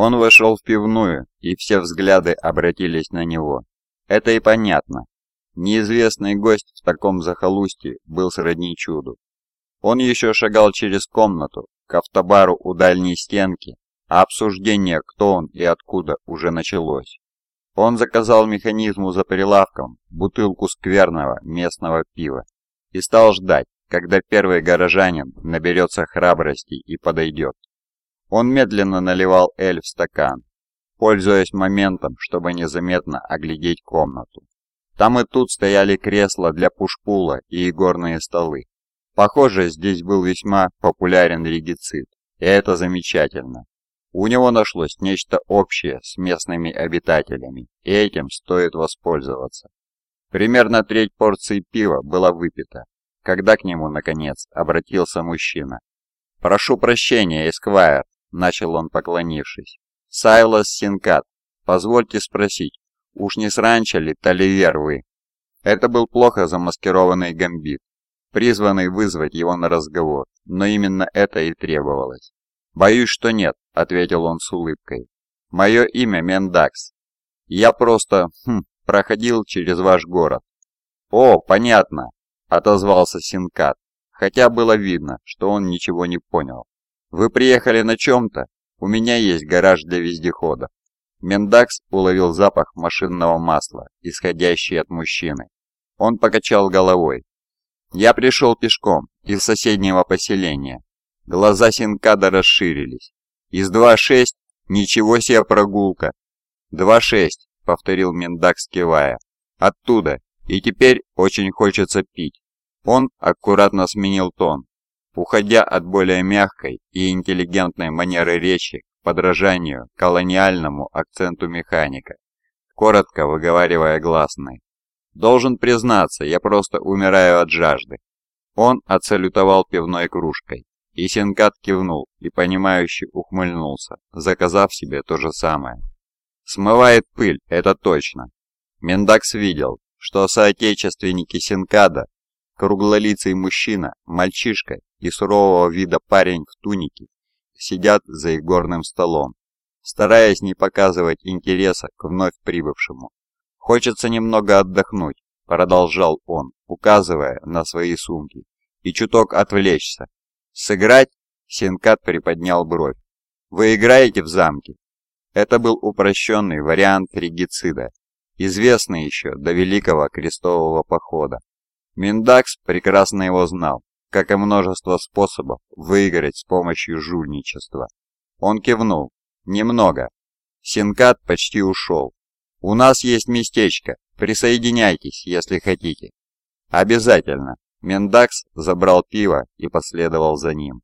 Он вошел в пивную, и все взгляды обратились на него. Это и понятно. Неизвестный гость в таком захолустье был сродни чуду. Он еще шагал через комнату, к автобару у дальней стенки, а обсуждение, кто он и откуда, уже началось. Он заказал механизму за прилавком бутылку скверного местного пива и стал ждать, когда первый горожанин наберется храбрости и подойдет. Он медленно наливал эль в стакан, пользуясь моментом, чтобы незаметно оглядеть комнату. Там и тут стояли кресла для пушпула и игорные столы. Похоже, здесь был весьма популярен регицид, и это замечательно. У него нашлось нечто общее с местными обитателями, и этим стоит воспользоваться. Примерно треть порции пива была выпита, когда к нему, наконец, обратился мужчина. «Прошу прощения, Эсквайр», — начал он, поклонившись. «Сайлас Синкат, позвольте спросить, уж не с ранчо ли вы?» Это был плохо замаскированный гамбит, призванный вызвать его на разговор, но именно это и требовалось. «Боюсь, что нет», — ответил он с улыбкой. «Мое имя Мендакс. Я просто, хм, проходил через ваш город». «О, понятно», — отозвался Синкат, хотя было видно, что он ничего не понял. «Вы приехали на чем-то? У меня есть гараж для вездехода». Мендакс уловил запах машинного масла, исходящий от мужчины. Он покачал головой. «Я пришел пешком из соседнего поселения. Глаза Синкада расширились. Из 2-6 ничего себе прогулка. 2-6, повторил Мендак, скивая. Оттуда. И теперь очень хочется пить. Он аккуратно сменил тон, уходя от более мягкой и интеллигентной манеры речи к подражанию колониальному акценту механика, коротко выговаривая гласные. «Должен признаться, я просто умираю от жажды». Он отсалютовал пивной кружкой. И Сенкат кивнул и понимающе ухмыльнулся, заказав себе то же самое. Смывает пыль, это точно. Мендакс видел, что соотечественники Сенкада, круглолицый мужчина, мальчишка и сурового вида парень в тунике, сидят за их горным столом, стараясь не показывать интереса к вновь прибывшему. «Хочется немного отдохнуть», — продолжал он, указывая на свои сумки, «и чуток отвлечься, «Сыграть?» — Синкат приподнял бровь. «Вы играете в замке?» Это был упрощенный вариант регицида, известный еще до Великого Крестового Похода. Миндакс прекрасно его знал, как и множество способов выиграть с помощью жульничества. Он кивнул. «Немного. Синкат почти ушел. У нас есть местечко. Присоединяйтесь, если хотите». «Обязательно». Мендакс забрал пиво и последовал за ним.